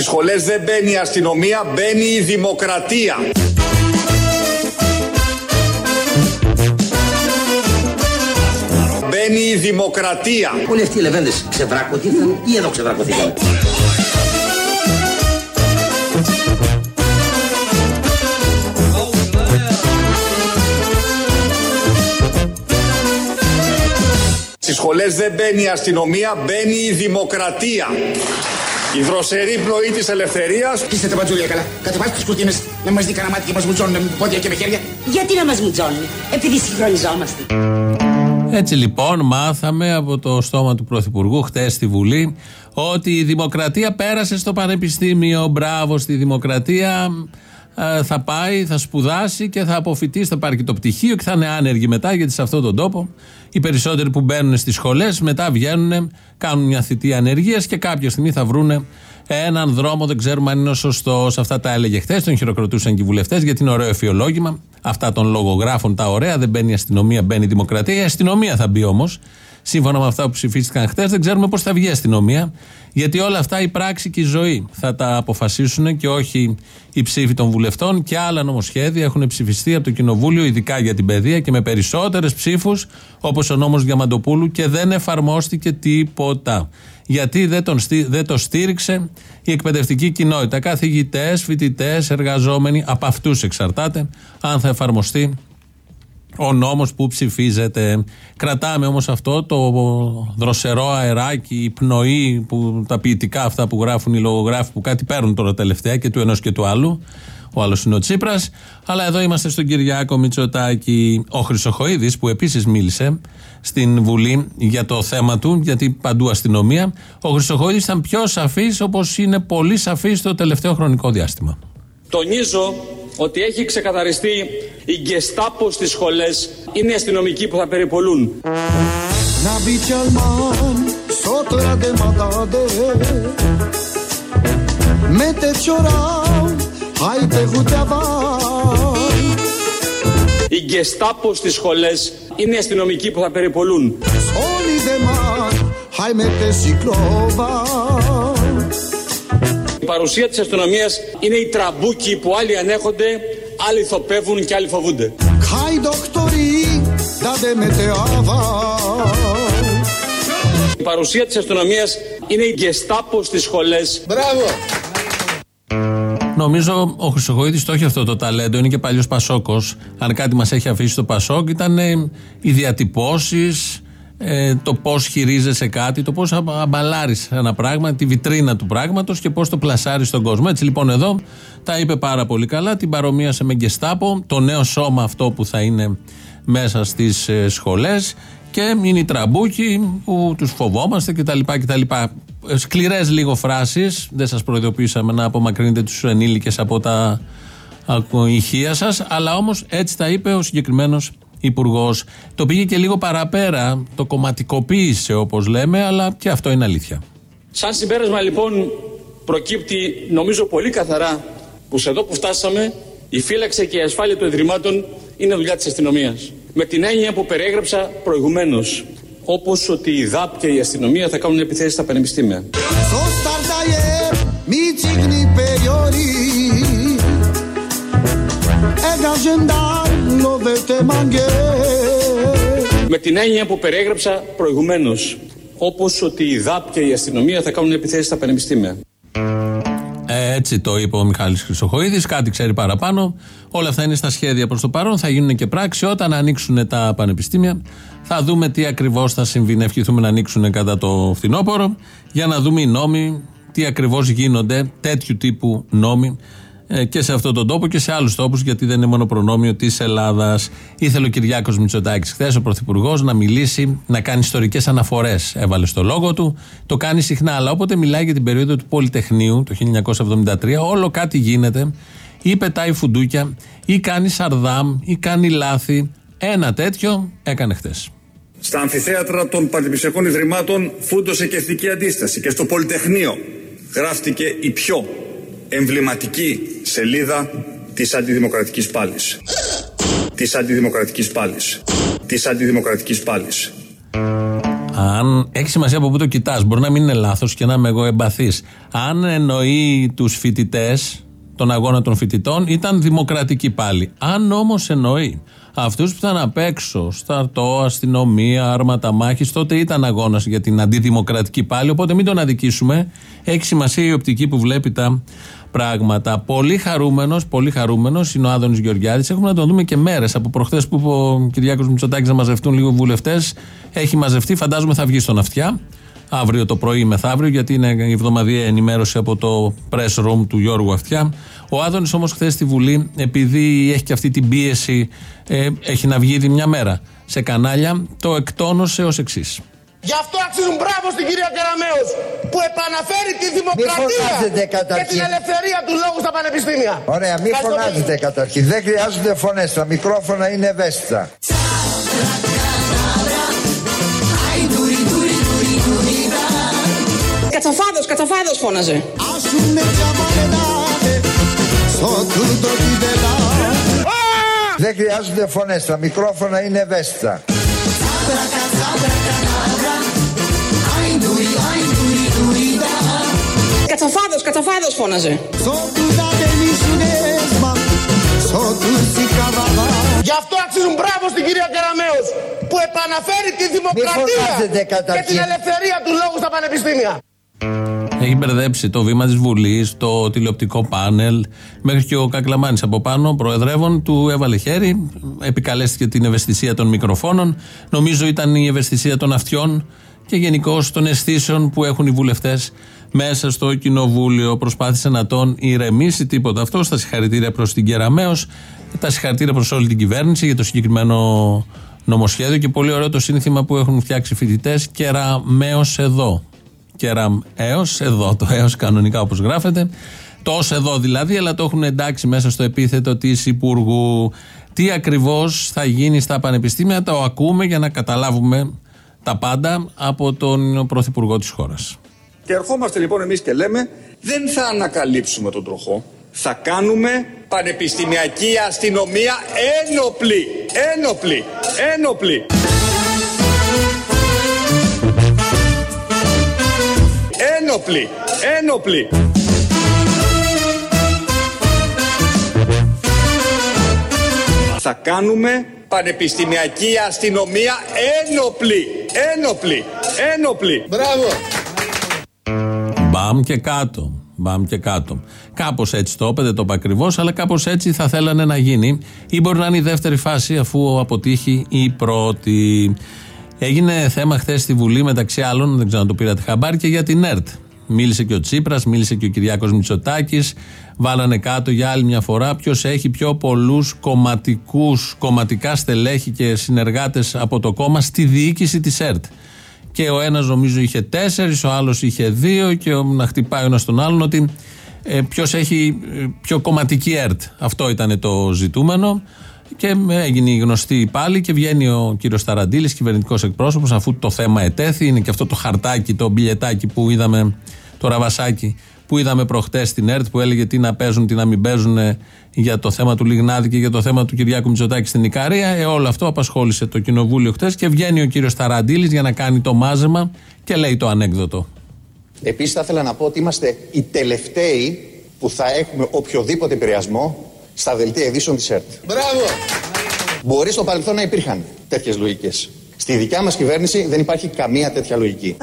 Στις σχολές δεν μπαίνει η αστυνομία, μπαίνει η δημοκρατία. Μπαίνει η δημοκρατία. Όλοι αυτοί οι λεβέντες ξεβράκωθηκαν ή εδώ ξεβράκωθηκαν. Στις σχολές δεν μπαίνει η αστυνομία, μπαίνει η δημοκρατία. Η δροσερή πνοή της ελευθερίας Κλείστε τα μπατζούλια καλά. Κατεβάστε τις κουρτίνες. Να μας δει κανένα μάτι και μας μουτζώνουν με πόδια και με χέρια. Γιατί να μας μουτζώνουν, επειδή συγχρονιζόμαστε. Έτσι λοιπόν μάθαμε από το στόμα του Πρωθυπουργού χτες στη Βουλή ότι η δημοκρατία πέρασε στο Πανεπιστήμιο. Μπράβο στη δημοκρατία. Ε, θα πάει, θα σπουδάσει και θα αποφυτίσει, θα πάρει και το πτυχίο και θα είναι άνεργοι μετά γιατί σε αυτόν τον τόπο οι περισσότεροι που μπαίνουν στις σχολές μετά βγαίνουν, κάνουν μια θητεία ανεργίας και κάποια στιγμή θα βρούνε έναν δρόμο, δεν ξέρουμε αν είναι ο σωστός. Αυτά τα έλεγε χθες, τον χειροκροτούσαν και οι βουλευτές, γιατί είναι ωραίο εφιολόγημα. Αυτά των λογογράφων τα ωραία. Δεν μπαίνει η αστυνομία, μπαίνει η δημοκρατία. Η αστυνομία θα μπει όμως. Σύμφωνα με αυτά που ψηφίστηκαν χθες, δεν ξέρουμε πώς θα βγει η αστυνομία. Γιατί όλα αυτά η πράξη και η ζωή θα τα αποφασίσουν και όχι οι ψήφοι των βουλευτών. Και άλλα νομοσχέδια έχουν ψηφιστεί από το Κοινοβούλιο, ειδικά για την παιδεία και με περισσότερες ψήφους, όπως ο νόμος Διαμαντοπούλου, και δεν εφαρμόστηκε τίποτα. Γιατί δεν, τον, στή- δεν το στήριξε η εκπαιδευτική κοινότητα. Καθηγητές, φοιτητές, εργαζόμενοι, από αυτούς εξαρτάται αν θα εφαρμοστεί ο νόμος που ψηφίζεται. Κρατάμε όμως αυτό το δροσερό αεράκι, η πνοή, που, τα ποιητικά αυτά που γράφουν οι λογογράφοι που κάτι παίρνουν τώρα τελευταία και του ενός και του άλλου. Ο άλλος είναι ο Τσίπρας. Αλλά εδώ είμαστε στον Κυριάκο Μητσοτάκη. Ο Χρυσοχοίδης που επίσης μίλησε στην Βουλή για το θέμα του, γιατί παντού αστυνομία. Ο Χρυσοχοίδης ήταν πιο σαφής όπως είναι πολύ σαφής στο τελευταίο χρονικό διάστημα. Τονίζω ότι έχει ξεκαθαριστεί η γκεστάπο στις σχολές. είναι οι αστυνομικοί που θα περιπολούν. Η γκεστάπο στις σχολές είναι οι αστυνομικοί που θα περιπολούν. Δε. Η παρουσία της αστυνομίας είναι οι τραμπούκοι που άλλοι ανέχονται, άλλοι θοπεύουν και άλλοι φοβούνται. Hai doctorii Da de mete avan Η παρουσία της αστυνομίας είναι η γκεστάπο στις σχολές. Νομίζω ο Χρυσοχοίδης το έχει αυτό το ταλέντο, είναι και παλιός Πασόκος. Αν κάτι μας έχει αφήσει το Πασόκ, ήταν ε, οι διατυπώσεις, ε, το πώς χειρίζεσαι κάτι, το πώς αμπαλάρεις ένα πράγμα, τη βιτρίνα του πράγματος και πώς το πλασάρεις στον κόσμο. Έτσι λοιπόν εδώ τα είπε πάρα πολύ καλά, την παρομοίασε με Γκεστάπο, το νέο σώμα αυτό που θα είναι μέσα στις ε, σχολές και είναι οι τραμπούκοι που τους φοβόμαστε κτλ. κτλ. Σκληρές λίγο φράσεις. Δεν σας προειδοποιήσαμε να απομακρύνετε τους ενήλικες από τα ακο- ηχεία σας. Αλλά όμως έτσι τα είπε ο συγκεκριμένος υπουργός. Το πήγε και λίγο παραπέρα. Το κομματικοποίησε όπως λέμε, αλλά και αυτό είναι αλήθεια. Σαν συμπέρασμα λοιπόν προκύπτει νομίζω πολύ καθαρά που σε εδώ που φτάσαμε η φύλαξη και η ασφάλεια των ιδρυμάτων είναι δουλειά της αστυνομίας. Με την έννοια που περιέγραψα προηγουμένως. Όπως ότι η ΔΑΠ και η αστυνομία θα κάνουν επιθέσεις στα πανεπιστήμια. Sostar da e Mi cigni periori Ega gendarm Lo vete manghe Με την έννοια που περιέγραψα προηγουμένως. Όπως ότι η ΔΑΠ και η αστυνομία θα κάνουν επιθέσεις στα πανεπιστήμια. Ε, Έτσι το είπε ο Μιχάλης Χρυσοχοίδης, κάτι ξέρει παραπάνω. Όλα αυτά είναι στα σχέδια προς το παρόν, θα γίνουν και πράξη. Όταν ανοίξουν τα πανεπιστήμια, θα δούμε τι ακριβώς θα συμβεί. Να ευχηθούμε να ανοίξουν κατά το φθινόπωρο, για να δούμε οι νόμοι, τι ακριβώς γίνονται, τέτοιου τύπου νόμοι ε, και σε αυτόν τον τόπο και σε άλλους τόπους, γιατί δεν είναι μόνο προνόμιο της Ελλάδας. Ήθελε ο Κυριάκος Μητσοτάκης χθες, ο Πρωθυπουργός, να μιλήσει, να κάνει ιστορικές αναφορές. Έβαλε στο λόγο του, το κάνει συχνά, αλλά όποτε μιλάει για την περίοδο του Πολυτεχνείου, το 1973, όλο κάτι γίνεται, ή πετάει φουντούκια, ή κάνει σαρδάμ, ή κάνει λάθη. Ένα τέτοιο έκανε χθες. Στα αμφιθέατρα των πανεπιστημιακών ιδρυμάτων φούντωσε και εθνική αντίσταση και στο Πολυτεχνείο γράφτηκε η πιο εμβληματική σελίδα της αντιδημοκρατικής πάλης. Της αντιδημοκρατικής πάλης. Της αντιδημοκρατικής πάλης. Αν έχει σημασία από πού το κοιτάς, μπορεί να μην είναι λάθος και να είμαι εγώ εμπαθής. Αν εννοεί τους φοιτητές, τον αγώνα των φοιτητών, ήταν δημοκρατική πάλι. Αν όμως εννοεί αυτούς που ήταν απ' έξω, σταρτό, αστυνομία, άρματα μάχης, τότε ήταν αγώνας για την αντιδημοκρατική πάλι. Οπότε μην τον αδικήσουμε. Έχει σημασία η οπτική που βλέπει τα πράγματα. Πολύ χαρούμενος, πολύ χαρούμενος είναι ο Άδωνης Γεωργιάδης. Έχουμε να τον δούμε και μέρες από προχθές που είπε ο Κυριάκος Μητσοτάκης να μαζευτούν λίγο βουλευτές. Έχει μαζευτεί, φαντάζομαι θα βγει στον αυτιά. Αύριο το πρωί ή μεθαύριο, γιατί είναι η εβδομαδιαία ενημέρωση από το press room του Γιώργου Αυτιά. Ο Άδωνης όμως χθες στη Βουλή, επειδή έχει και αυτή την πίεση, ε, έχει να βγει ήδη μια μέρα σε κανάλια, το εκτόνωσε ως εξής. Γι' αυτό αξίζουν μπράβο στην κυρία Καραμέως που επαναφέρει τη δημοκρατία φωνάζετε και καταρχήν. την ελευθερία του λόγου στα πανεπιστήμια. Ωραία, μην Ευχαριστώ πολύ. φωνάζετε καταρχήν. Δεν χρειάζονται φωνές. Τα μικρόφωνα είναι ευαίσθητα. Κατσαφάδος, κατσαφάδος φώναζε. Asciume chiamarelate sotto di vela Δεν χρειάζονται φωνές. Τα μικρόφωνα είναι ευαίσθητα. Κατσαφάδος, κατσαφάδος φώναζε. sotto da delisunesma sotto si cavava Γι' αυτό αξίζουν μπράβο στην κυρία Καραμέως που επαναφέρει τη δημοκρατία φωνάζετε και καταρχήν. την ελευθερία του λόγου στα πανεπιστήμια. Έχει μπερδέψει το βήμα της Βουλής, το τηλεοπτικό πάνελ, μέχρι και ο Κακλαμάνης από πάνω, προεδρεύων, του έβαλε χέρι. Επικαλέστηκε την ευαισθησία των μικροφώνων. Νομίζω ήταν η ευαισθησία των αυτιών και γενικώ των αισθήσεων που έχουν οι βουλευτές μέσα στο κοινοβούλιο. Προσπάθησε να τον ηρεμήσει τίποτα αυτό. Στα συγχαρητήρια προς την Κεραμαίο, τα συγχαρητήρια προς όλη την κυβέρνηση για το συγκεκριμένο νομοσχέδιο και πολύ ωραίο το σύνθημα που έχουν φτιάξει φοιτητές. Κεραμαίο εδώ κεραμ έω, εδώ το έως κανονικά όπως γράφεται. Το ως εδώ δηλαδή, αλλά το έχουν εντάξει μέσα στο επίθετο της Υπουργού. Τι ακριβώς θα γίνει στα πανεπιστήμια, το ακούμε για να καταλάβουμε τα πάντα από τον Πρωθυπουργό της χώρας. Και ερχόμαστε λοιπόν εμείς και λέμε δεν θα ανακαλύψουμε τον τροχό. Θα κάνουμε πανεπιστημιακή αστυνομία ένοπλη. Ένοπλη. Ένοπλη. Ένοπλη. Ένοπλη. Θα κάνουμε πανεπιστημιακή αστυνομία ένοπλη. Ένοπλη. Ένοπλη. Μπράβο. Μπαμ και κάτω. Μπαμ και κάτω. Κάπως έτσι το είπε, δεν το είπα ακριβώς, αλλά κάπως έτσι θα θέλανε να γίνει. Ή μπορεί να είναι η δεύτερη φάση αφού αποτύχει η πρώτη. Έγινε θέμα χθες στη Βουλή μεταξύ άλλων, δεν ξέρω αν το πήρατε χαμπάρι, και για την ΕΡΤ. Μίλησε και ο Τσίπρας, μίλησε και ο Κυριάκος Μητσοτάκης. Βάλανε κάτω για άλλη μια φορά ποιος έχει πιο πολλούς κομματικούς, κομματικά στελέχη και συνεργάτες από το κόμμα στη διοίκηση της ΕΡΤ. Και ο ένας νομίζω είχε τέσσερις, ο άλλος είχε δύο, και ο- να χτυπάει ο ένας τον άλλον ότι ε, ποιος έχει ε, πιο κομματική ΕΡΤ. Αυτό ήταν το ζητούμενο. Και ε, έγινε γνωστή πάλι και βγαίνει ο κύριος Ταραντήλη, κυβερνητικός εκπρόσωπος, αφού το θέμα ετέθη. Είναι και αυτό το χαρτάκι, το μπιλετάκι που είδαμε, το ραβασάκι που είδαμε προχτές στην ΕΡΤ που έλεγε τι να παίζουν, τι να μην παίζουν ε, για το θέμα του Λιγνάδη και για το θέμα του Κυριάκου Μητσοτάκη στην Ικαρία. Ε, όλο αυτό απασχόλησε το κοινοβούλιο χτες και βγαίνει ο κύριος Ταραντήλης για να κάνει το μάζεμα και λέει το ανέκδοτο. Επίσης θα ήθελα να πω ότι είμαστε οι τελευταίοι που θα έχουμε οποιοδήποτε επηρεασμό στα δελτία ειδήσεων της ΕΡΤ. Μπράβο. Μπορεί στο παρελθόν να υπήρχαν τέτοιες λογικές. Στη δικιά μας κυβέρνηση δεν υπάρχει καμία τέτοια λογική.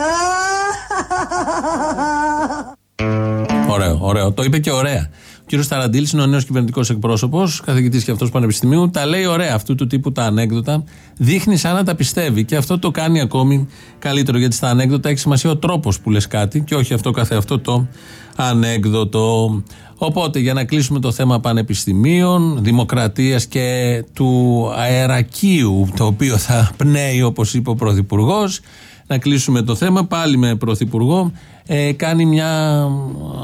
Ωραίο, ωραίο. Το είπε και ωραία. Ο κύριος Ταραντήλης είναι ο νέος κυβερνητικός εκπρόσωπος, καθηγητής και αυτός πανεπιστημίου. Τα λέει ωραία αυτού του τύπου τα ανέκδοτα. Δείχνει σαν να τα πιστεύει. Και αυτό το κάνει ακόμη καλύτερο. Γιατί στα ανέκδοτα έχει σημασία ο τρόπος που λες κάτι και όχι αυτό καθε αυτό το ανέκδοτο. Οπότε για να κλείσουμε το θέμα πανεπιστημίων, δημοκρατίας και του αερακίου το οποίο θα πνέει όπως είπε ο Πρωθυπουργός. Να κλείσουμε το θέμα πάλι με Πρωθυπουργό. Ε, κάνει μια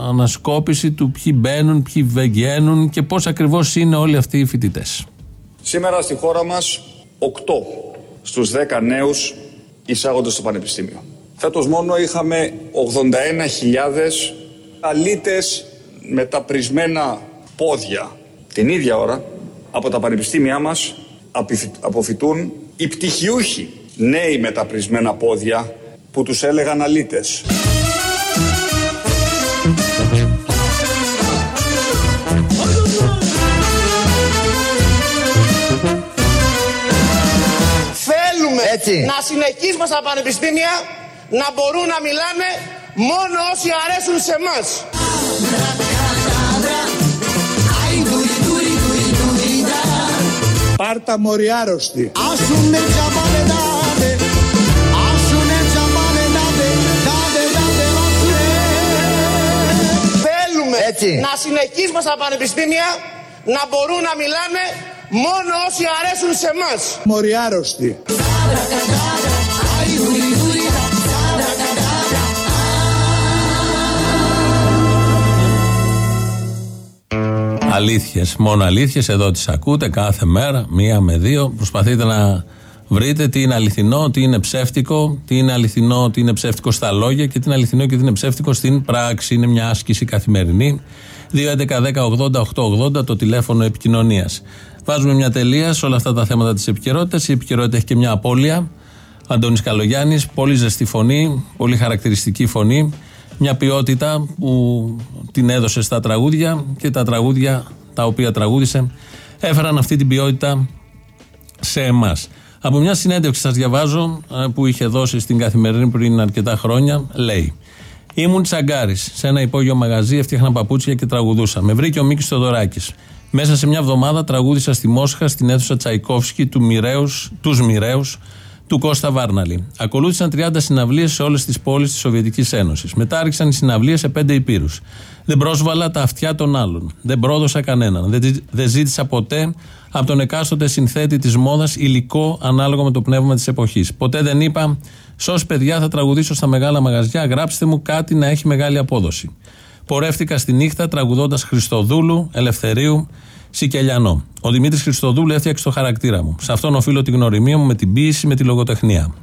ανασκόπηση του ποιοι μπαίνουν, ποιοι βγαίνουν και πώς ακριβώς είναι όλοι αυτοί οι φοιτητές. Σήμερα στη χώρα μας 8 στους 10 νέους εισάγονται στο πανεπιστήμιο. Φέτος μόνο είχαμε αλήτες με τα πρισμένα πόδια. Την ίδια ώρα από τα πανεπιστήμια μας αποφυτούν οι πτυχιούχοι νέοι με τα πρισμένα πόδια που τους έλεγαν αλήτες. Έτσι. να συνεχίσουμε στα πανεπιστήμια να μπορούν να μιλάνε μόνο όσοι αρέσουν σε εμάς. Πάρτα μωρή άρρωστη. Άσουνε τζαμπάνε δάδε, άσουνε τζαμπάνε δάδε, δάδε δάδε άσουνε. Θέλουμε Έτσι. να συνεχίσουμε στα πανεπιστήμια να μπορούν να μιλάνε μόνο όσοι αρέσουν σε εμάς. Μωρή άρρωστη. Αλήθειες. Μόνο αλήθειες. Εδώ τις ακούτε κάθε μέρα, μία με δύο. Προσπαθείτε να βρείτε τι είναι αληθινό, τι είναι ψεύτικο, τι είναι αληθινό, τι είναι ψεύτικο στα λόγια και τι είναι αληθινό και τι είναι ψεύτικο στην πράξη. Είναι μια άσκηση καθημερινή. 2.11.10.80.880 το τηλέφωνο επικοινωνίας. Βάζουμε μια τελεία σε όλα αυτά τα θέματα της επικαιρότητας. Η επικαιρότητα έχει και μια απώλεια. Αντώνης Καλογιάννης, πολύ ζεστή φωνή, πολύ χαρακτηριστική φωνή. Μια ποιότητα που την έδωσε στα τραγούδια και τα τραγούδια τα οποία τραγούδισε έφεραν αυτή την ποιότητα σε εμάς. Από μια συνέντευξη σας διαβάζω ε, που είχε δώσει στην καθημερινή πριν αρκετά χρόνια, λέει. Ήμουν τσαγκάρης. Σε ένα υπόγειο μαγαζί έφτιαχνα παπούτσια και τραγουδούσα. Με βρήκε ο Μίκης Θοδωράκης. Μέσα σε μια εβδομάδα τραγούδισα στη Μόσχα στην αίθουσα Τσαϊκόφσκι του Μοιραίους, τους Μοιραίους του Κώστα Βάρναλη. Ακολούθησαν 30 συναυλίες σε όλες τις πόλεις της Σοβιετικής Ένωσης. Μετά άρχισαν οι συναυλίες σε πέντε υπήρους. Δεν πρόσβαλα τα αυτιά των άλλων. Δεν πρόδωσα κανέναν. Δεν, δεν ζήτησα ποτέ από τον εκάστοτε συνθέτη της μόδας υλικό ανάλογα με το πνεύμα της εποχής. Ποτέ δεν είπα, Σως παιδιά θα τραγουδήσω στα μεγάλα μαγαζιά, γράψτε μου κάτι να έχει μεγάλη απόδοση. Πορεύτηκα στη νύχτα τραγουδώντας Χριστοδούλου, Ελευθερίου, Σικελιανό. Ο Δημήτρης Χριστοδούλου έφτιαξε το χαρακτήρα μου. Σε αυτόν οφείλω τη γνωριμία μου με την ποίηση, με τη λογοτεχνία.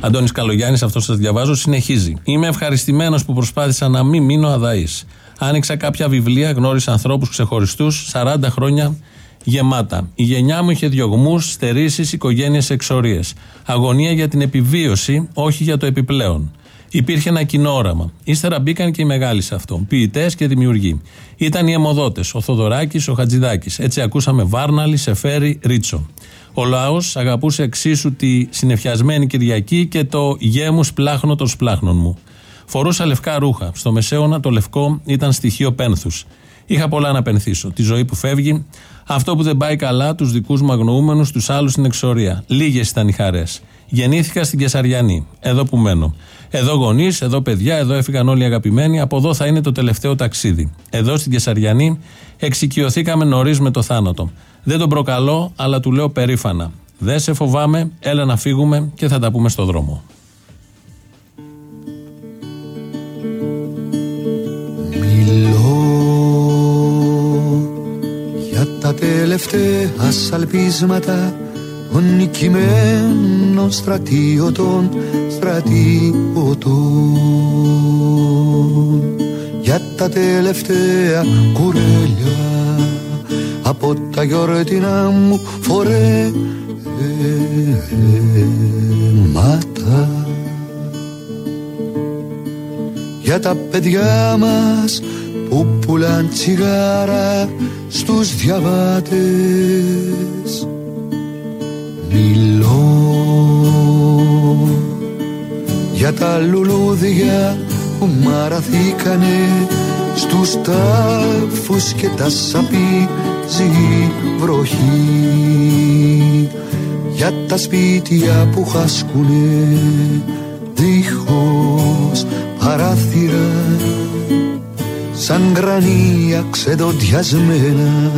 Αντώνης Καλογιάννης, αυτό σας διαβάζω, συνεχίζει. Είμαι ευχαριστημένος που προσπάθησα να μην μείνω αδαής. Άνοιξα κάποια βιβλία, γνώρισα ανθρώπους ξεχωριστούς, 40 χρόνια γεμάτα. Η γενιά μου είχε διωγμούς, στερήσεις, οικογένειες εξορίες. Αγωνία για την επιβίωση, όχι για το επιπλέον. Υπήρχε ένα κοινό όραμα. Ύστερα μπήκαν και οι μεγάλοι σε αυτό. Ποιητές και δημιουργοί. Ήταν οι αιμοδότες, ο Θοδωράκης, ο Χατζηδάκης. Έτσι ακούσαμε Βάρναλη, Σεφέρι, Ρίτσο. Ο λαός αγαπούσε εξίσου τη συνεφιασμένη Κυριακή και το γέμους σπλάχνο των σπλάχνων μου. Φορούσα λευκά ρούχα. Στο μεσαίωνα το λευκό ήταν στοιχείο πένθους. Είχα πολλά να πενθήσω. Τη ζωή που φεύγει, αυτό που δεν πάει καλά, τους δικούς μου αγνοούμενους, τους άλλους στην εξορία. Λίγες ήταν οι χαρές. Γεννήθηκα στην Κεσαριανή, εδώ που μένω. Εδώ γονείς, εδώ παιδιά, εδώ έφυγαν όλοι οι αγαπημένοι. Από εδώ θα είναι το τελευταίο ταξίδι. Εδώ στην Κεσαριανή εξοικειωθήκαμε νωρίς με το θάνατο. Δεν τον προκαλώ, αλλά του λέω περήφανα. Δεν σε φοβάμαι, έλα να φύγουμε και θα τα πούμε στο δρόμο. Μιλώ για τα τελευταία σαλπίσματα των νικημένων στρατιωτών στρατιωτών για τα τελευταία κουρέλια από τα γιορτινά μου φορέματα. Για τα παιδιά μας που πουλάν τσιγάρα στους διαβάτες. Μιλώ για τα λουλούδια που μαραθήκανε στους τάφους και τα σαπίζει βροχή. Για τα σπίτια που χάσκουνε δίχως παράθυρα σαν γρανία ξεδοντιασμένα.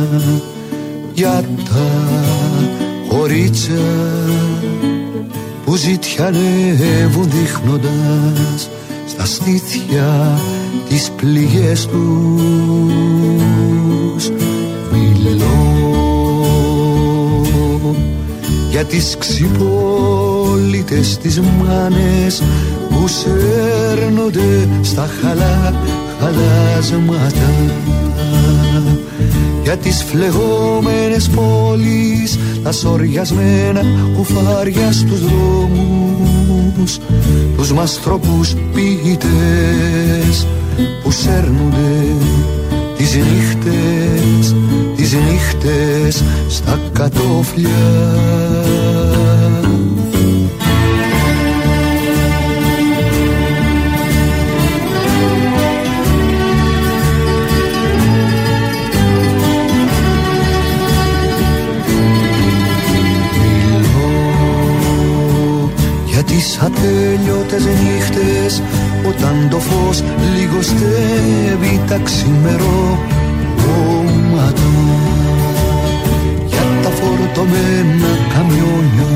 Για τα χωρίτσα που ζητιανεύουν δείχνοντας στα στήθια τις πληγές τους. Μιλώ για τις ξυπόλοιπες πολίτες τις μάνες που σέρνονται στα χαλά χαλάσματα για τις φλεγόμενες πόλεις τα σοριασμένα κουφάρια στους δρόμους τους μαστρόπους ποιητές που σέρνονται τις νύχτες, τις νύχτες στα κατόφλια τις ατέλειωτες νύχτες όταν το φως λιγοστεύει τα ξημερό. Κόμματο για τα φορτωμένα καμιόνια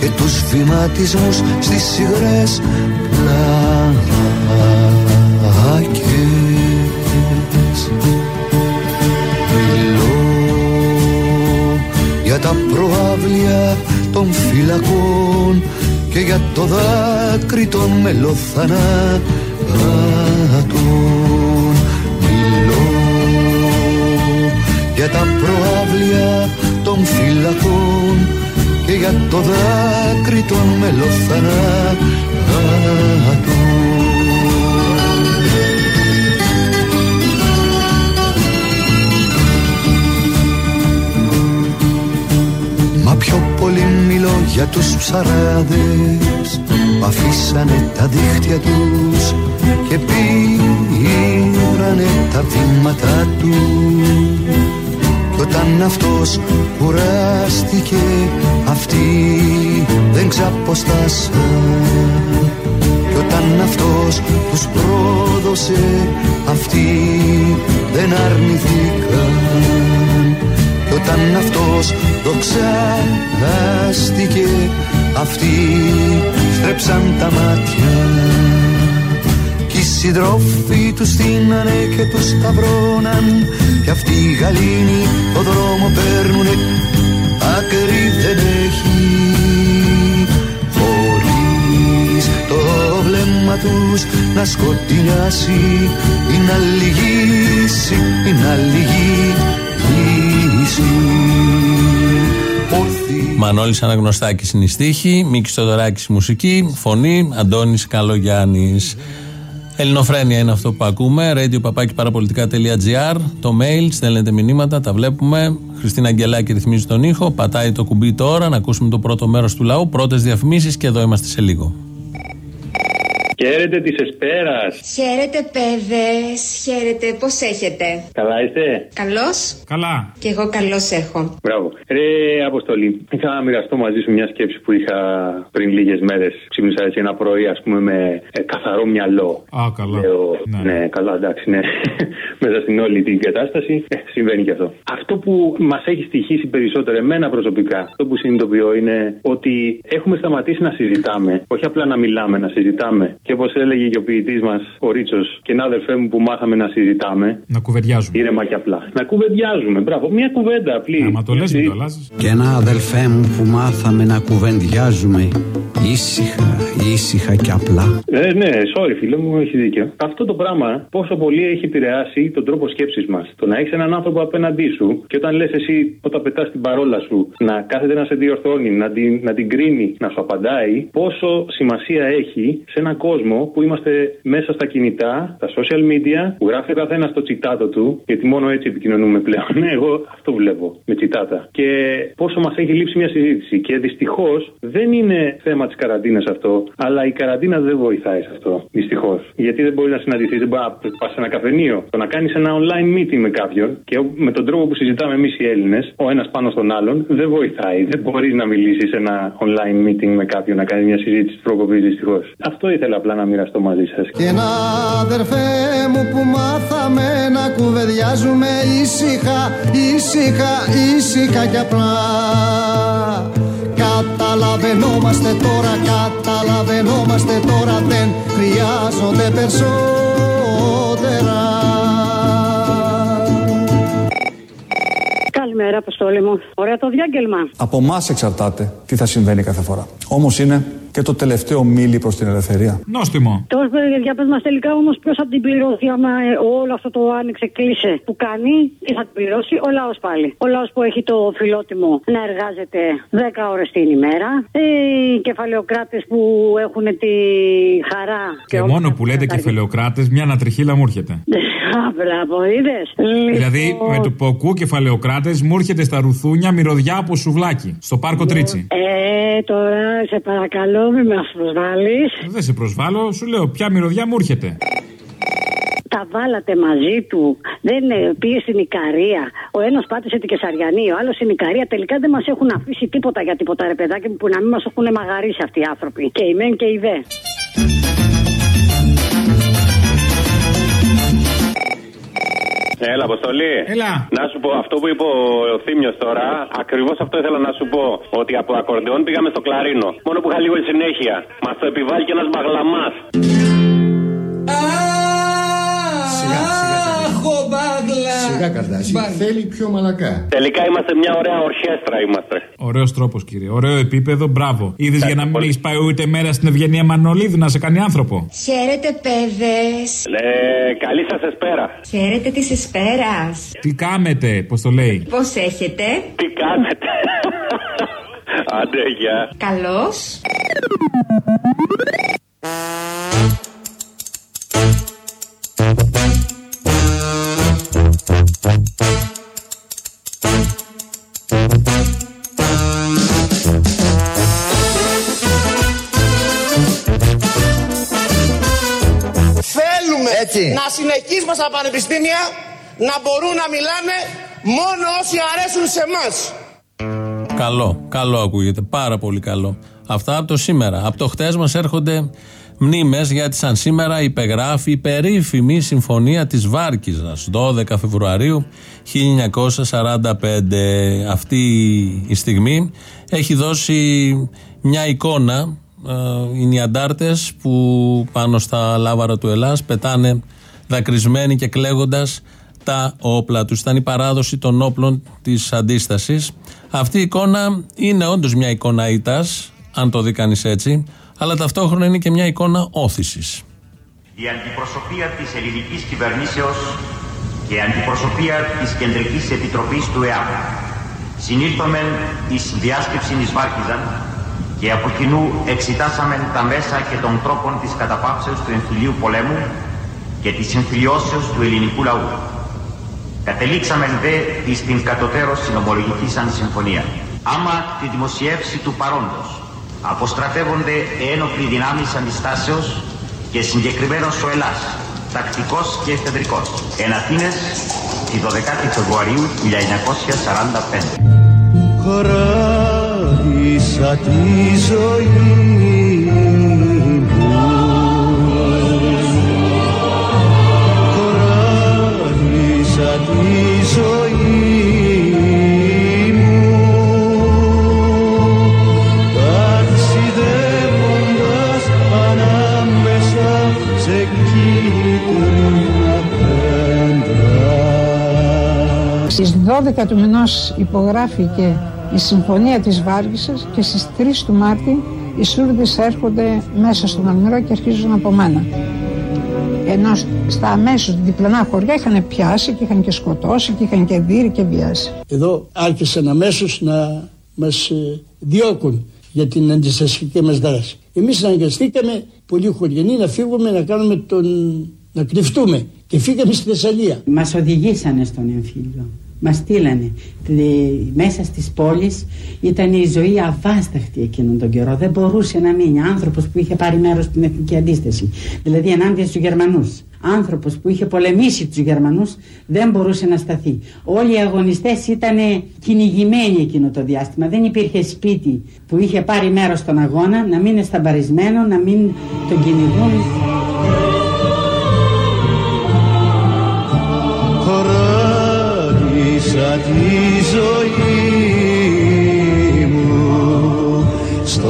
και τους βηματισμούς στις σιγρές πλάκες Μιλώ για τα προάβλια των φυλακών και για το δάκρυ των μελοθανάτων. Μιλώ για τα προάβλια των φυλακών και για το δάκρυ των μελοθανάτων πιο πολύ μιλώ για τους ψαράδες. Που αφήσανε τα δίχτυα τους και πήρανε τα βήματα τους. Κι όταν αυτός κουράστηκε αυτοί δεν ξαποστάσαν. Κι όταν αυτός τους πρόδωσε αυτοί δεν αρνηθήκαν κι όταν αυτός δοξάστηκε αυτοί στρέψαν τα μάτια. Κι οι συντρόφοι τους στείνανε και τους σταυρώναν. Κι αυτοί οι γαλήνοι το δρόμο παίρνουνε άκρη δεν έχει. Χωρίς το βλέμμα τους να σκοτεινιάσει ή να λυγίσει ή να λυγίσει Μανώλης Αναγνωστάκης είναι η στίχη, Μίκης Τοδωράκης η μουσική, φωνή, Αντώνης Καλογιάννης. Ελληνοφρένια είναι αυτό που ακούμε. Radio papakiparapolitica.gr. Το mail, στέλνετε μηνύματα, τα βλέπουμε. Χριστίνα Αγγελάκη ρυθμίζει τον ήχο. Πατάει το κουμπί τώρα να ακούσουμε το πρώτο μέρος του λαού. Πρώτες διαφημίσεις και εδώ είμαστε σε λίγο. Χαίρετε της Εσπέρας. Χαίρετε, παιδε. Χαίρετε, πώς έχετε; Καλά είστε; Καλώς. Καλά. Και εγώ καλώς έχω. Μπράβο. Ρε Αποστολή, ήθελα να μοιραστώ μαζί σου μια σκέψη που είχα πριν λίγες μέρες. Ξύπνησα έτσι ένα πρωί, ας πούμε, με ε, καθαρό μυαλό. Α, καλά. Λέω, ναι. καλά, εντάξει, ναι. Μέσα στην όλη την κατάσταση ε, συμβαίνει και αυτό. Αυτό που μας έχει στοιχήσει περισσότερο, εμένα προσωπικά, αυτό που συνειδητοποιώ είναι ότι έχουμε σταματήσει να συζητάμε. Όχι απλά να μιλάμε, να συζητάμε. Και όπω έλεγε και ο ποιητής μας, ο Ρίτσος, και ένα αδερφέ μου που μάθαμε να συζητάμε. Να κουβεντιάζουμε. Ήρεμα και απλά. Να κουβεντιάζουμε. Μπράβο, μια κουβέντα απλή. Άμα το λες, μην το αλλάζεις. Και ένα αδελφέ μου που μάθαμε να κουβεντιάζουμε ήσυχα, ήσυχα και απλά. Ε, ναι, sorry φίλε μου, έχει δίκιο. Αυτό το πράγμα πόσο πολύ έχει επηρεάσει τον τρόπο σκέψης μας. Το να έχεις έναν άνθρωπο απέναντί σου και όταν λες εσύ, όταν πετάς την παρόλα σου, να κάθεται να σε διορθώνει, να την, να την κρίνει, να σου απαντάει, πόσο σημασία έχει σε έναν κόσμο που είμαστε μέσα στα κινητά, στα social media, που γράφει ο καθένας το τσιτάτο του, γιατί μόνο έτσι επικοινωνούμε πλέον. Ναι, εγώ αυτό βλέπω με τσιτάτα. Και πόσο μας έχει λείψει μια συζήτηση. Και δυστυχώς δεν είναι θέμα τη καραντίνας αυτό, αλλά η καραντίνα δεν βοηθάει σε αυτό. Δυστυχώς. Γιατί δεν μπορεί να συναντηθείς, δεν μπορεί να πας σε ένα καφενείο. Το να κάνεις ένα online meeting με κάποιον και με τον τρόπο που συζητάμε εμείς οι Έλληνες, ο ένας πάνω στον άλλον, δεν βοηθάει. Δεν μπορείς να μιλήσεις σε ένα online meeting με κάποιον, να κάνεις μια συζήτηση τροποποιή δυστυχώς. Αυτό ήθελα απλά να μοιραστώ μαζί σας. Και ένα αδερφέ μου που μάθαμε να κουβεντιάζουμε ήσυχα, ήσυχα, ήσυχα και απλά. Καταλαβαίνόμαστε τώρα, καταλαβαίνόμαστε τώρα δεν χρειάζονται περισσότερα. Καλημέρα, Αποστόλη μου. Ωραίο το διάγγελμα. Από εμάς εξαρτάται τι θα συμβαίνει κάθε φορά. Όμως είναι και το τελευταίο μίλι προς την ελευθερία. Νόστιμο. Τώρα, για πες μας τελικά όμως ποιος θα την πληρώσει άμα ε, όλο αυτό το άνοιξε κλείσε που κάνει, τι θα την πληρώσει, ο λαός πάλι. Ο λαός που έχει το φιλότιμο να εργάζεται 10 ώρες την ημέρα. Οι κεφαλαιοκράτες που έχουν τη χαρά. Και μόνο που λέτε κεφαλαιοκράτες, μια ανατριχίλα μου έρχεται. Α, μπράβο, είδες. Δηλαδή με το που ακούω κεφαλαιοκράτες μου έρχεται στα ρουθούνια μυρωδιά από σουβλάκι. Στο πάρκο Τρίτσι. Ε, τώρα σε παρακαλώ, μην μα προσβάλλεις. Δεν σε προσβάλλω, σου λέω ποια μυρωδιά μου έρχεται. Τα βάλατε μαζί του. Δεν ε, πήγε στην Ικαρία. Ο ένας πάτησε την Κεσαριανή, ο άλλος στην Ικαρία. Τελικά δεν μας έχουν αφήσει τίποτα για τίποτα, ρε παιδάκι μου, που να μην μας έχουν μαγαρίσει αυτοί οι άνθρωποι. Και η μεν και η δε. Έλα, Αποστολή. Έλα. Να σου πω αυτό που είπε ο Θήμιος τώρα. Ακριβώς αυτό ήθελα να σου πω. Ότι από ακορντεόν πήγαμε στο κλαρίνο. Μόνο που είχα λίγο συνέχεια. Μας το επιβάλλει και ένας μπαγλαμάς. Σιγά καρδάζει. Θέλει πιο μαλακά. Τελικά είμαστε μια ωραία ορχέστρα είμαστε. Ωραίος τρόπος, κύριε. Ωραίο επίπεδο, μπράβο. Είδες για να μην έχεις πάει ούτε μέρα στην Ευγενία Μανολίδου να σε κάνει άνθρωπο. Χαίρετε, παιδες. Ε, καλή σας εσπέρα. Χαίρετε της εσπέρας. Τι κάμετε, πώς το λέει; Πώς έχετε; Τι κάνετε. Άντε, γεια. Καλώς. Έτσι. να συνεχίσουμε στα πανεπιστήμια να μπορούν να μιλάνε μόνο όσοι αρέσουν σε εμάς. Καλό, καλό ακούγεται. Πάρα πολύ καλό. Αυτά από το σήμερα. Από το χτες μας έρχονται μνήμες γιατί σαν σήμερα υπεγράφει η περίφημη συμφωνία της Βάρκιζα 12 Φεβρουαρίου 1945. Αυτή η στιγμή έχει δώσει μια εικόνα. Ε, Είναι οι αντάρτες που πάνω στα λάβαρα του Ελλάς πετάνε δακρυσμένοι και κλαίγοντας τα όπλα τους. Ήταν η παράδοση των όπλων της αντίστασης. Αυτή η εικόνα είναι όντως μια εικόνα ήττας, αν το δει κανείς έτσι, αλλά ταυτόχρονα είναι και μια εικόνα όθησης. Η αντιπροσωπεία της ελληνικής κυβερνήσεως και η αντιπροσωπεία της Κεντρικής Επιτροπής του ΕΑΠ συνήλθομεν εις διάσκεψη εις Βάρκιζαν και από κοινού εξετάσαμεν τα μέσα και των τρόπων της καταπαύσεως του εμφυλίου πολέμου και της συμφιλιώσεως του ελληνικού λαού. Κατελήξαμεν δε εις την κατωτέρως συνομολογική σαν συμφωνία. Άμα τη δημοσιεύση του παρόντος αποστρατεύονται ένοπλοι δυνάμεις αντιστάσεως και συγκεκριμένος ο Ελλάς, τακτικός και εφεδρικός, εν Αθήνες τη 12η Φεβρουαρίου 1945. Χωράτισα τη ζωή μου. Χωράτισα τη ζωή μου. Ταξιδεύοντας ανάμεσα σε κίτρινα δέντρα Στις 12 του μηνός υπογράφηκε η Συμφωνία της Βάργισσας και στις 3 του Μάρτη οι Σούρδες έρχονται μέσα στον Αλμυρό και αρχίζουν από μένα. Ενώ στα αμέσως διπλανά χωριά είχαν πιάσει και είχαν και σκοτώσει και είχαν και δύρει και βιάσει. Εδώ άρχισαν αμέσως να μας ε, διώκουν για την αντιστασιακή μας δράση. Εμείς αναγκαστήκαμε πολλοί χωριανοί να φύγουμε να κάνουμε τον... να κρυφτούμε και φύγαμε στη Θεσσαλία. Μας οδηγήσανε στον εμφύλιο. Μας στείλανε Τε- μέσα στις πόλεις. Ήταν η ζωή αβάσταχτη εκείνον τον καιρό. Δεν μπορούσε να μείνει άνθρωπος που είχε πάρει μέρος στην εθνική αντίσταση. Δηλαδή ενάντια στους Γερμανούς. Άνθρωπος που είχε πολεμήσει τους Γερμανούς δεν μπορούσε να σταθεί. Όλοι οι αγωνιστές ήταν κυνηγημένοι εκείνο το διάστημα. Δεν υπήρχε σπίτι που είχε πάρει μέρος στον αγώνα να μην είναι σταμπαρισμένο, να μην τον κυνηγούν. Τη ζωή μου στο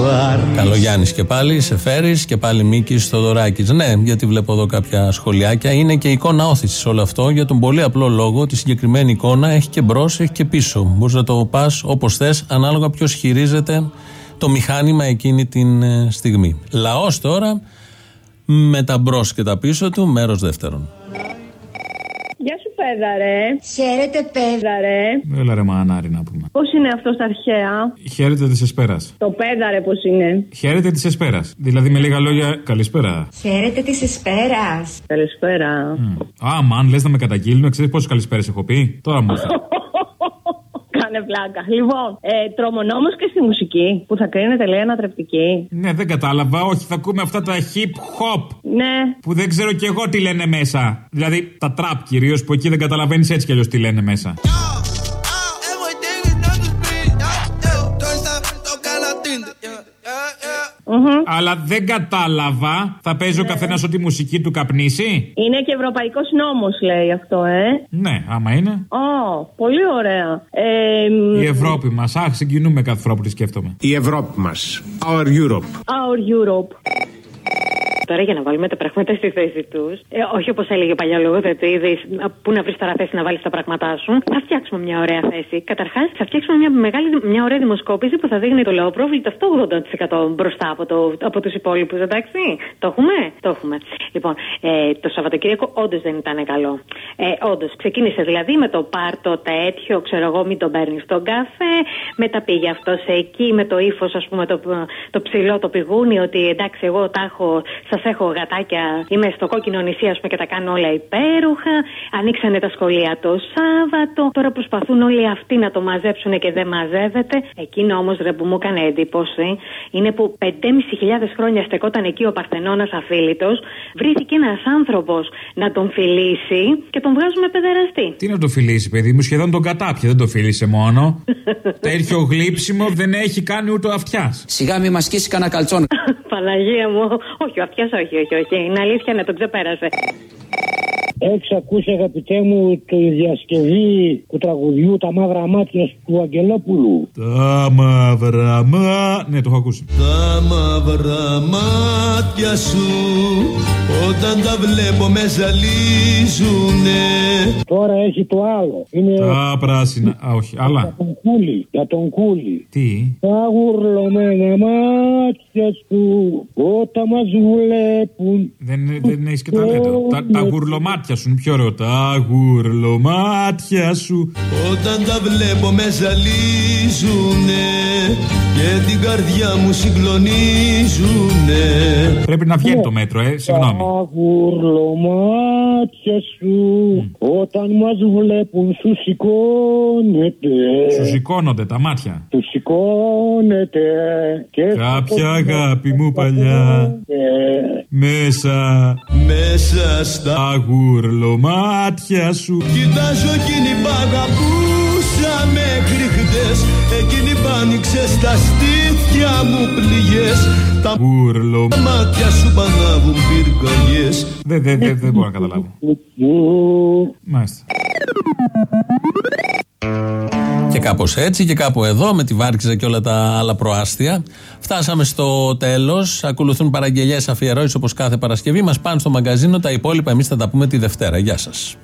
Καλογιάννη. Γιάννης και πάλι, Σεφέρη και πάλι Μίκης Θοδωράκης. Ναι, γιατί βλέπω εδώ κάποια σχολιάκια. Είναι και εικόνα όθησης όλο αυτό για τον πολύ απλό λόγο ότι η συγκεκριμένη εικόνα έχει και μπρος, έχει και πίσω. Μπορείς να το πας όπως θες, ανάλογα ποιος χειρίζεται το μηχάνημα εκείνη την ε, στιγμή. Λαός τώρα με τα μπρος και τα πίσω του, μέρος δεύτερον. Γεια σου, πέδαρε. Χαίρετε, πέδαρε. Έλα ρε μανάρι να πούμε. Πώς είναι αυτός στα αρχαία; Χαίρετε της Εσπέρας. Το πέδαρε πώς είναι; Χαίρετε της Εσπέρας. Δηλαδή με λίγα λόγια, καλησπέρα. Χαίρετε της Εσπέρας. Καλησπέρα. Α, μαν, λες να με καταγγείλουν, ξέρεις πόσες καλησπέρες έχω πει; Τώρα μου ήρθε. Κάνε πλάκα. Λοιπόν, ε, τρομονόμο και στη μουσική που θα κρίνεται λέει ανατρεπτική. Ναι, δεν κατάλαβα. Όχι, θα ακούμε αυτά τα hip hop. Ναι. Που δεν ξέρω κι εγώ τι λένε μέσα. Δηλαδή τα trap κυρίως που εκεί δεν καταλαβαίνεις έτσι κι αλλιώς τι λένε μέσα. Αλλά δεν κατάλαβα. Θα παίζει ο καθένας ό,τι μουσική του καπνίσει; Είναι και ευρωπαϊκός νόμος, λέει αυτό, ε. Ναι, άμα είναι. Ω, πολύ ωραία. Ε, μ, Η Ευρώπη μας. Αχ, συγκινούμε κάθε φορά που τη σκέφτομαι. Η Ευρώπη μας. Our Europe. Our Europe. Τώρα για να βάλουμε τα πράγματα στη θέση τους. Ε, όχι όπως έλεγε παλιά λογοθετήδη, πού να βρεις τώρα θέση να βάλεις τα πράγματά σου. Θα φτιάξουμε μια ωραία θέση. Καταρχάς, θα φτιάξουμε μια, μεγάλη, μια ωραία δημοσκόπηση που θα δείχνει το λαοπρόβλητο αυτό 80% μπροστά από, το, από τους υπόλοιπους, εντάξει. Το έχουμε; Το έχουμε. Λοιπόν, ε, το Σαββατοκύριακο όντως δεν ήταν καλό. Ε, όντως, ξεκίνησε δηλαδή με το πάρτο τέτοιο, ξέρω εγώ, μην τον παίρνεις στον καφέ. Μετά πήγε αυτός εκεί με το ύφος, ας πούμε, το, το ψηλό, το πηγούνι, ότι εντάξει, εγώ τα έχω, σας έχω γατάκια, είμαι στο κόκκινο νησί, ας πούμε, και τα κάνω όλα υπέροχα. Ανοίξανε τα σχολεία το Σάββατο. Τώρα προσπαθούν όλοι αυτοί να το μαζέψουν και δεν μαζεύεται. Εκείνο όμως ρε που μου έκανε εντύπωση είναι που 5.500 χρόνια στεκόταν εκεί ο Παρθενώνας αφίλητος. Βρήκε ένας άνθρωπος να τον φιλήσει και τον βγάζουμε παιδεραστή. Τι να το φιλήσει, παιδί μου, σχεδόν τον κατάπια, δεν το φίλησε μόνο. Τέτοιο γλύψιμο δεν έχει κάνει ούτε ο αυτιάς. Σιγά μη μας σκίσει κανένα καλτσόν. Παναγία μου. Όχι, ο αυτιάς όχι, όχι, όχι. Είναι αλήθεια, ναι, τον ξεπέρασε. Έχεις ακούσει αγαπητέ μου τη διασκευή του τραγουδιού Τα μαύρα μάτια του Αγγελόπουλου; Τα μαύρα μάτια. Ναι, το έχω ακούσει. Τα μαύρα μάτια σου όταν τα βλέπω με ζαλίζουνε Τώρα έχει το άλλο. Είναι Τα πράσινα. Α, όχι, άλλα. τον κούλι. Για τον κούλι. Τι; Τα γουρλωμένα μάτια σου όταν μας βλέπουν. Δεν, δεν έχει και ταλέντο. Τα, τα γουρλωμάτια σου είναι πιο ωραίο. Τα γουρλωμάτια σου. Όταν τα βλέπω με ζαλίζουνε και την καρδιά μου συγκλονίζουνε Πρέπει να βγαίνει το μέτρο, ε. Συγγνώμη. Τα γουρλωμάτια σου όταν μας βλέπουν σου σηκώνεται. Σου σηκώνονται τα μάτια. Του σηκώνεται. Και Κάποια αγάπη μου παλιά μέσα Μέσα στα τα γουρλωμάτια σου. Κοιτάζω εκείνη που αγαπούσα μέχρι χτες Εκείνη που άνοιξε στα στήθια μου πληγές Τα Γουρλω. μάτια σου πανάβουν πυρκαγιές Δεν δεν δεν δεν μπορώ να καταλάβω. Μάλιστα. Και κάπως έτσι και κάπου εδώ με τη Βάρκιζα και όλα τα άλλα προάστια. Φτάσαμε στο τέλος. Ακολουθούν παραγγελίε αφιερώσει όπως κάθε Παρασκευή. Μας πάνε στο μαγκαζίνο. Τα υπόλοιπα εμείς θα τα πούμε τη Δευτέρα. Γεια σας.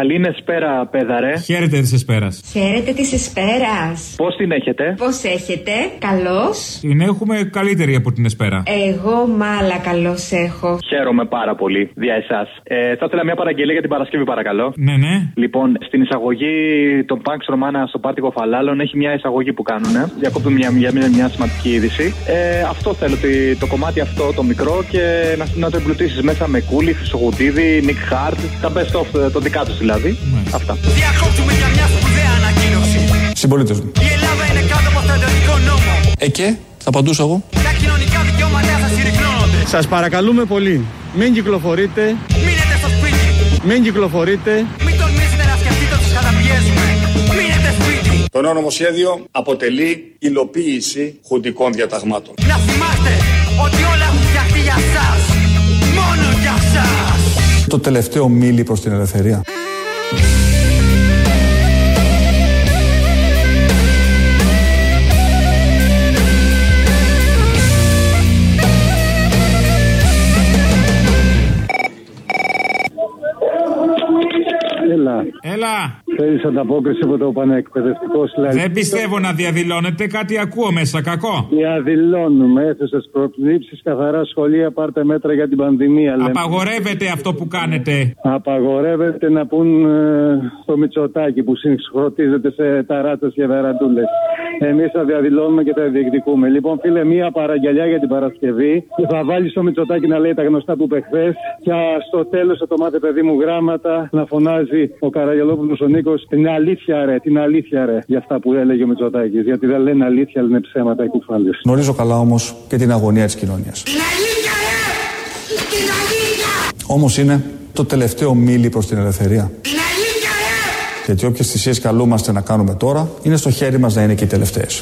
Καλή εσπέρα, πέδαρε. Χαίρετε της Εσπέρας. Χαίρετε της Εσπέρας. Πώς την έχετε, Πώς έχετε, καλώς. Την έχουμε καλύτερη από την Εσπέρα. Εγώ μάλα καλώς έχω. Χαίρομαι πάρα πολύ δια εσάς. Ε, θα ήθελα μια παραγγελία για την Παρασκευή, παρακαλώ. Ναι, ναι. Λοιπόν, στην εισαγωγή των Pax Romana στο Πάρτικο Φαλάλων έχει μια εισαγωγή που κάνουν. Διακόπτουν μια, μια, μια, μια σημαντική είδηση. Ε, αυτό θέλω, το, το κομμάτι αυτό το μικρό και να, να το εμπλουτίσεις μέσα με κούλι, Χρυσογουτίδη, Νικ Χάρτ. Τα best of, ε, το δικά τους δηλαδή. Αυτά. Διακόπτουμε για μια σπουδαία ανακοίνωση. Συμπολίτε μου. Η Ελλάδα είναι κάτω από στρατιωτικό νόμο. Ε, και, θα απαντούσα εγώ. Τα κοινωνικά δικαιώματα θα συρρυκνώνονται. Σας παρακαλούμε πολύ, μην κυκλοφορείτε, Μείνετε στο σπίτι. μην κυκλοφορείτε. Μην τολμήσετε να σκεφτείτε ότι σας καταπιέζουμε. Μείνετε σπίτι. Το νέο νομοσχέδιο αποτελεί υλοποίηση χουντικών διαταγμάτων. Να θυμάστε ότι όλα έχουν φτιαχτεί για σας. Μόνο για σας. το τελευταίο μίλι προς την ελευθερία. Έλα. Έλα. Θέλεις ανταπόκριση από το πανεκπαιδευτικό συλλαλητήριο. Δεν πιστεύω να διαδηλώνετε, κάτι ακούω μέσα, κακό. Διαδηλώνουμε αίθουσε προλήψει, καθαρά σχολεία, πάρτε μέτρα για την πανδημία. λέμε. Απαγορεύεται αυτό που κάνετε. Απαγορεύεται να πούν ε, στο Μητσοτάκι που συγχρονίζεται σε ταράτσες και βεραντούλες. Εμείς θα διαδηλώνουμε και θα διεκδικούμε. Λοιπόν, φίλε, μία παραγγελιά για την Παρασκευή. Θα βάλεις στο Μητσοτάκι να λέει τα γνωστά που είπε χθες. Και στο τέλος θα το μάθε παιδί μου γράμματα να φωνάζει ο Καραγελόπουλο ο Νίκος την αλήθεια ρε, την αλήθεια ρε. Για αυτά που έλεγε ο Μητσοτάκης. Γιατί δεν λένε αλήθεια, λένε ψέματα οι κουφάλε. Γνωρίζω καλά όμως και την αγωνία της κοινωνίας. Όμως είναι το τελευταίο μίλι προς την ελευθερία. Γιατί όποιες θυσίες καλούμαστε να κάνουμε τώρα, είναι στο χέρι μας να είναι και οι τελευταίες.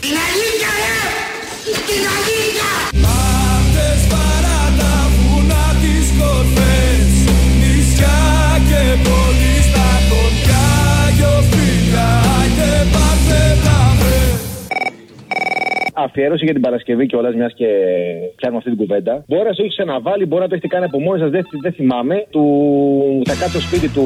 Αφιέρωση για την Παρασκευή κιόλας, μιας και πιάνουμε αυτή την κουβέντα. Μπορεί να σου έχει ξαναβάλει, μπορεί να το έχετε κάνει από μόνοι σας, δεν, δεν θυμάμαι. Του θα κάτσω σπίτι του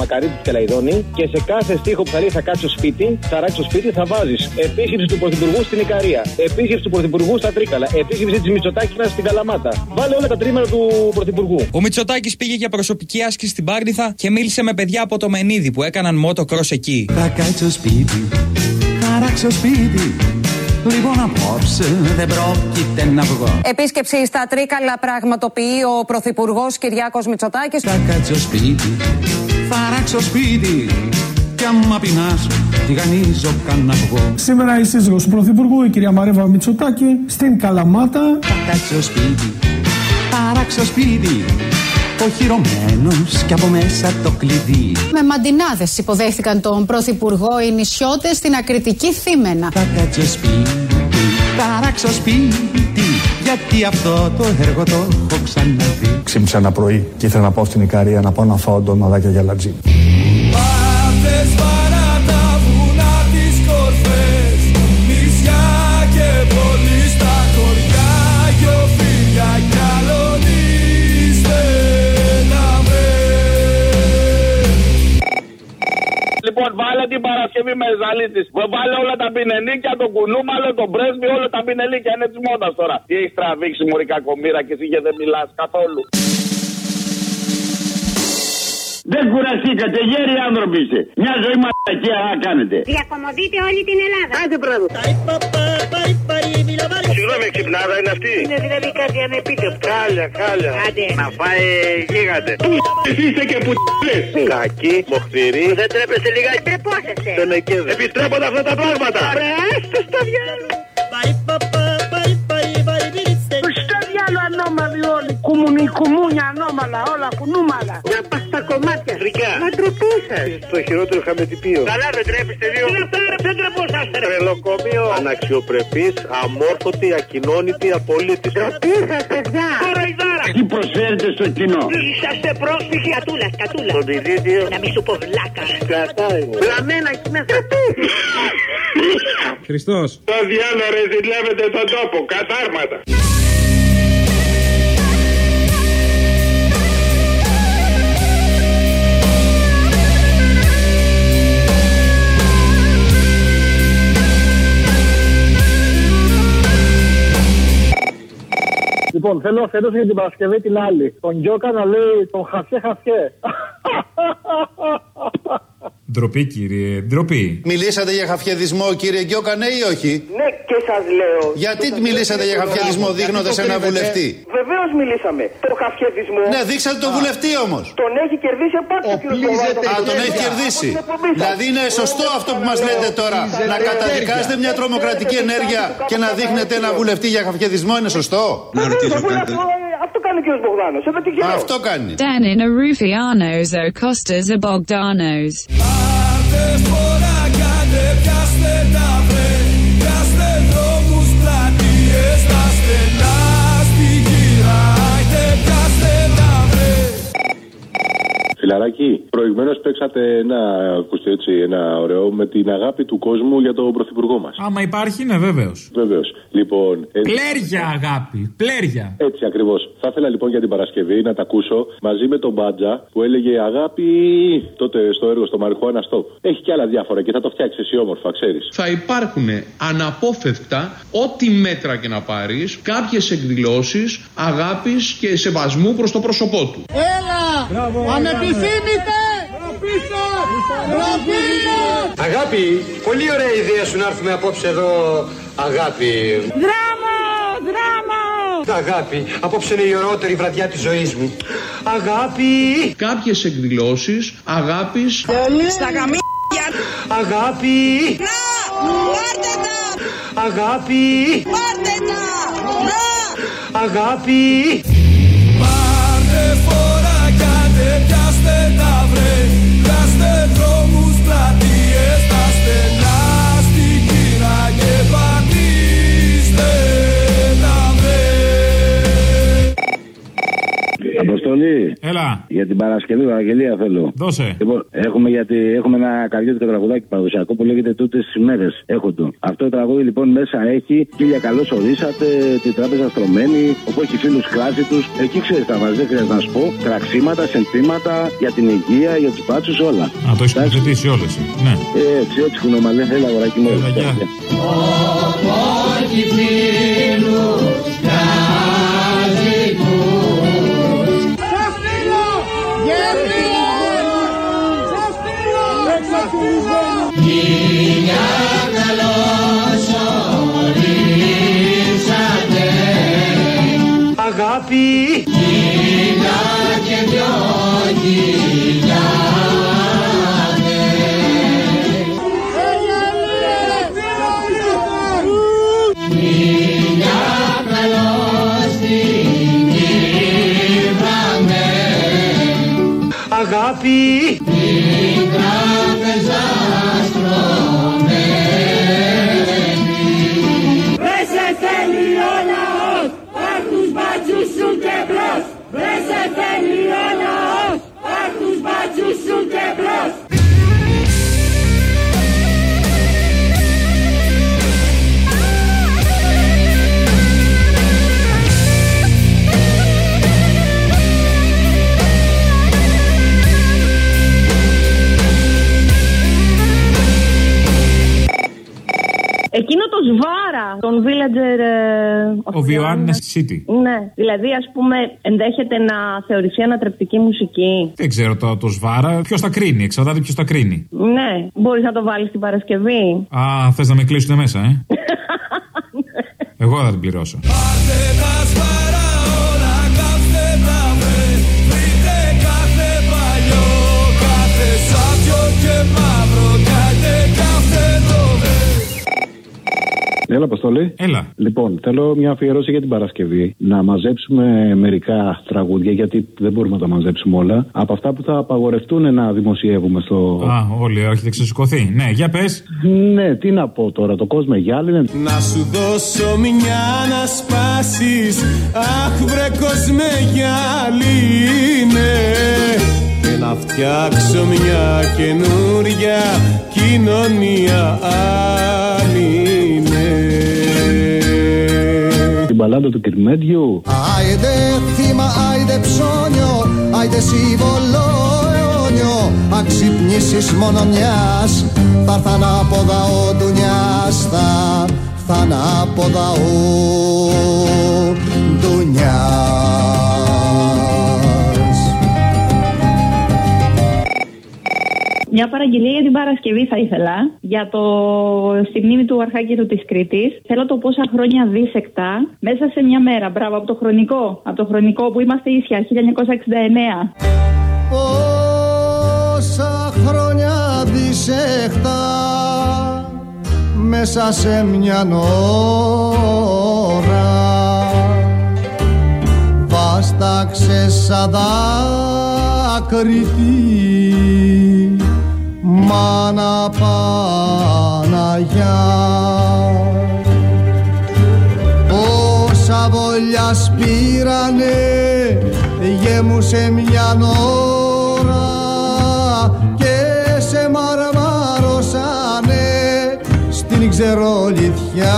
Μακαρίτη του Κελαϊδόνη και σε κάθε στίχο που θα λέει θα κάτσω σπίτι, θα ράξω σπίτι, θα βάζεις επίσκεψη του Πρωθυπουργού στην Ικαρία, επίσκεψη του Πρωθυπουργού στα Τρίκαλα, επίσκεψη της Μητσοτάκης στην Καλαμάτα. Βάλε όλα τα τρίμερα του Πρωθυπουργού. Ο Μητσοτάκης πήγε για προσωπική άσκηση στην Πάρνηθα και μίλησε με παιδιά από το Μενίδη που έκαναν μότο κρός εκεί. Θα κάτσω σπίτι, θα ράξω σπίτι Λοιπόν απόψε δεν πρόκειται να βγω Επίσκεψη στα Τρίκαλα πραγματοποιεί ο Πρωθυπουργός Κυριάκος Μητσοτάκης. Θα κάτσω σπίτι, θα ράξω σπίτι Κι άμα πεινάσω, τηγανίζω κανένα βγω Σήμερα η σύζυγος του Πρωθυπουργού, η κυρία Μαρέβα Μητσοτάκη, στην Καλαμάτα. Θα κάτσω σπίτι, θα ράξω σπίτι Οχυρωμένος κι από μέσα το κλειδί Με μαντινάδες υποδέχθηκαν τον Πρωθυπουργό οι νησιώτες στην ακριτική Θήμενα. Θα κάτσω σπίτι, θα ράξω σπίτι Γιατί αυτό το έργο το έχω ξαναδεί Ξύπνησα ένα πρωί και ήθελα να πάω στην Ικαρία να πάω να φάω ντοναδάκια για λατζί. Την Παρασκευή με ζαλίτης. Βάλε όλα τα πινελίκια, το κουνούμαλο, το πρέσβη, όλα τα πινελίκια. Είναι της μόδας τώρα. Τι έχεις τραβήξει μωρή κακομήρα και εσύ και δεν μιλάς καθόλου. Δεν κουραστήκατε, γέροι άνθρωποι είστε. Μια ζωή μαλακία να κάνετε. Διακομωδείτε όλη την Ελλάδα. Άντε πράγμα. Συγγνώμη, ξυπνάδα είναι αυτή. Είναι δηλαδή κάτι ανεπίτευτο. Χάλια, χάλια. Άντε. Να φάει γίγαντε. Εσείς είστε και που Κακή, μοχθηρή. Δεν τρέπεστε λιγάκι. Τρεπόσαστε. Τενεκέδε. Επιστρέπονται αυτά τα πράγματα. Ρε, άστο στο διάλογο. Στο διάλογο ανώμαλοι όλοι. Κουμουνι, κουμούνια ανώμαλα, όλα κουνούμαλα. Να πας στα κομμάτια. Φρικιά. Να τροπούσα. Το χειρότερο χαμετυπίο. Καλά δεν τρέπεστε δύο. Τι αυτά ρε, δεν τρεπόσαστε ρε. Τρελοκομείο. Αναξιοπρεπής, αμόρφωτη, ακοινώνητη, απολύτης. Τροπούσα, παιδιά. Τώρα η δάρα. Τι προσφέρετε στο κοινό; Είσαστε πρόσφυγοι. Κατούλα, κατούλα. Τον Πιδίδιο. Να μην σου πω βλάκα. Κατά είναι. Βλαμμένα εκεί μέσα. Χριστός. Το διάλογο ρε, ζηλεύετε τον τόπο. Κατάρματα. Λοιπόν, θέλω αφιέρωση για την Παρασκευή την άλλη. Τον Γιώκα να λέει τον χαφιέ χαφιέ. Ντροπή, κύριε, ντροπή. Μιλήσατε για χαφιεδισμό, κύριε Γκιόκα, ναι ή όχι; Ναι, και σας λέω. Γιατί μιλήσατε για χαφιεδισμό δείχνοντας ένα βουλευτή. Βεβαίως μιλήσαμε. Το χαφιεδισμό. Ναι, δείξατε τον βουλευτή όμως. Τον έχει κερδίσει από ο Α, τον έχει κερδίσει. Δηλαδή είναι σωστό αυτό που μας λέτε τώρα. Να καταδικάσετε μια τρομοκρατική ενέργεια και να δείχνετε ένα βουλευτή για χαφιεδισμό είναι σωστό; Αυτό κάνει ο κ. Μπογδάνος. Εδώ τι Αυτό κάνει. Danin are Rufianos, O Costas are Bogdanos. Μάρτες Φιλαράκι, προηγουμένως παίξατε ένα, ακούστε έτσι, ένα ωραίο με την αγάπη του κόσμου για τον πρωθυπουργό μας. Άμα υπάρχει, είναι βέβαιο. Βεβαίως. Λοιπόν. ε, Πλέρια αγάπη. Πλέρια. Έτσι ακριβώς. Θα ήθελα λοιπόν για την Παρασκευή να τα ακούσω μαζί με τον Μπάντζα που έλεγε Αγάπη τότε στο έργο στο Μαριχουάνα Stop. Έχει και άλλα διάφορα και θα το φτιάξεις εσύ όμορφα, ξέρεις. θα υπάρχουν αναπόφευκτα ό,τι μέτρα και να πάρεις κάποιες εκδηλώσεις αγάπης και σεβασμού προς το πρόσωπό του. Έλα! Ανεπιθύμητε! Αγάπη, πολύ ωραία ιδέα σου να έρθουμε απόψε εδώ. Αγάπη. Δράμα! Δράμα! Αγάπη, απόψε είναι η ωραιότερη βραδιά της ζωής μου. Αγάπη. Κάποιες εκδηλώσεις αγάπης Στα γαμία! Αγάπη. Να! Πάρτε τα! Αγάπη. Πάρτε τα! Να! Αγάπη. Αποστολή. Έλα. Για την Παρασκευή, Ευαγγελία θέλω. Δώσε. Λοιπόν, έχουμε, γιατί, έχουμε ένα καρδιώτικο τραγουδάκι παραδοσιακό που λέγεται Τούτες τις μέρες. Έχω το. Αυτό το τραγούδι λοιπόν μέσα έχει Κύριε καλώς ορίσατε, την τράπεζα στρωμένη, όπου έχει φίλους κλάση τους. Εκεί ξέρεις τα βάζει, δεν χρειάζεται να σου πω. Τραξίματα, συνθήματα για την υγεία, για τους μπάτσους, όλα. Α, το έχεις συζητήσει όλες. Ναι. Ε, έτσι, έτσι κουνομαλέ, έλα αγοράκι μου. Έλα, γεια. Αγάπη. Τον villager. ε, Ο Βιωάννης City. Ναι, δηλαδή ας πούμε ενδέχεται να θεωρηθεί ανατρεπτική μουσική. Δεν ξέρω το, το σβάρα. Ποιος τα κρίνει, εξαρτάται ποιος τα κρίνει. Ναι, μπορείς να το βάλεις την Παρασκευή. Α, θες να με κλείσουν μέσα, ε; Εγώ θα την πληρώσω. Πάρτε τα σφαρά όλα, κάψτε τα βρε Βρείτε κάθε παλιό, κάθε σάπιο και μαύρο Έλα, Αποστολή. Έλα. Λοιπόν, θέλω μια αφιερώση για την Παρασκευή. Να μαζέψουμε μερικά τραγούδια, γιατί δεν μπορούμε να τα μαζέψουμε όλα. Από αυτά που θα απαγορευτούν να δημοσιεύουμε στο. Α, όλοι έχετε ξεσηκωθεί. Ναι, για πες. Ναι, τι να πω τώρα, το κόσμο γυάλινε. Να σου δώσω μια να σπάσεις Αχ βρε κόσμε γυαλίνε Και να φτιάξω μια καινούρια κοινωνία μπαλάντα του Κυρμέντιου. Άιντε θύμα, άιντε ψώνιο, άιντε σύμβολο αιώνιο Αν ξυπνήσεις μόνο μιας, θα έρθαν από δαό ντουνιάς Θα έρθαν από δαό Μια παραγγελία για την Παρασκευή θα ήθελα. Για το στη μνήμη του Αρχάγγελου της Κρήτης. Θέλω το πόσα χρόνια δίσεκτα μέσα σε μια μέρα. Μπράβο, από το χρονικό. Από το χρονικό που είμαστε ίσια, 1969. Πόσα χρόνια δισεχτά μέσα σε μια ώρα βάσταξε σαν δάκρυτη Μάνα Παναγιά. Πήρανε βολιά σπήρανε γέμουσε μια ώρα και σε μαρμάρωσανε στην ξερολιθιά.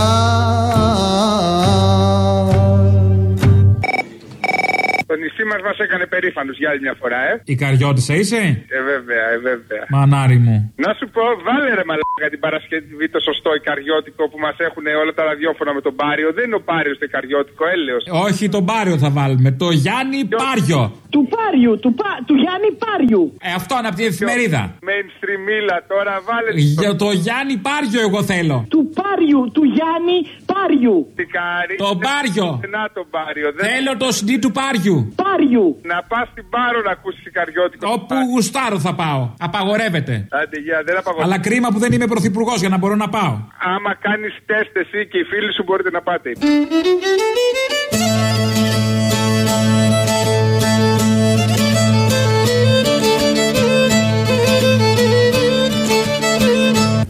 Το νησί μα μα έκανε περήφανου για άλλη μια φορά, ε. Η καριώτησα είσαι; Ε, βέβαια, ε, βέβαια. Μανάρι μου. Να σου πω, βάλε ρε μαλάκα την Παρασκευή το σωστό ικαριώτικο που μας έχουν όλα τα ραδιόφωνα με τον Πάριο. Δεν είναι ο Πάριος το ικαριώτικο, έλεος. Όχι τον Πάριο θα βάλουμε. Το Γιάννη Πάριο. Του Πάριου, του, πα, του Γιάννη Πάριου. Ε, αυτό είναι από την εφημερίδα. Mainstream μίλα τώρα, βάλε. Για το Γιάννη Πάριο εγώ θέλω. Του Πάριου, του Γιάννη Πάριου. Τι κάνει. Το Πάριο. Να τον Πάριο. Δεν... Θέλω το CD του Πάριου. Πάριου. Να πας στην Πάρο να ακούσεις ικαριώτικο. Όπου γουστάρω θα πάω. Απαγορεύεται. Άντε, γεια, δεν απαγορεύεται. Αλλά κρίμα που δεν είμαι πρωθυπουργός για να μπορώ να πάω. Άμα κάνεις τεστ εσύ και οι φίλοι σου μπορείτε να πάτε.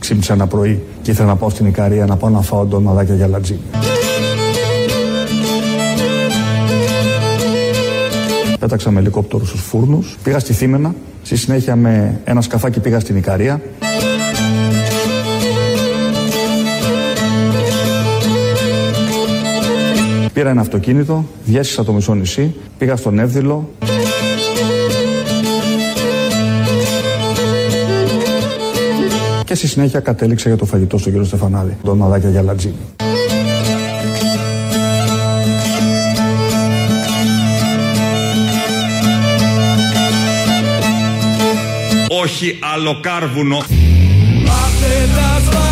Ξύπνησα ένα πρωί και ήθελα να πάω στην Ικαρία να πάω να φάω ντοναδάκια για λατζίνι. Πέταξα με ελικόπτερο στους φούρνους, πήγα στη Θήμενα, στη συνέχεια με ένα σκαφάκι πήγα στην Ικαρία. Πήρα ένα αυτοκίνητο, διέσχισα το μισό νησί, πήγα στον Εύδηλο, και στη συνέχεια κατέληξα για το φαγητό στον κύριο Στεφανάδη, τον Μαδάκια για λατζίνι. Όχι άλλο κάρβουνο. Μάθε τα σβά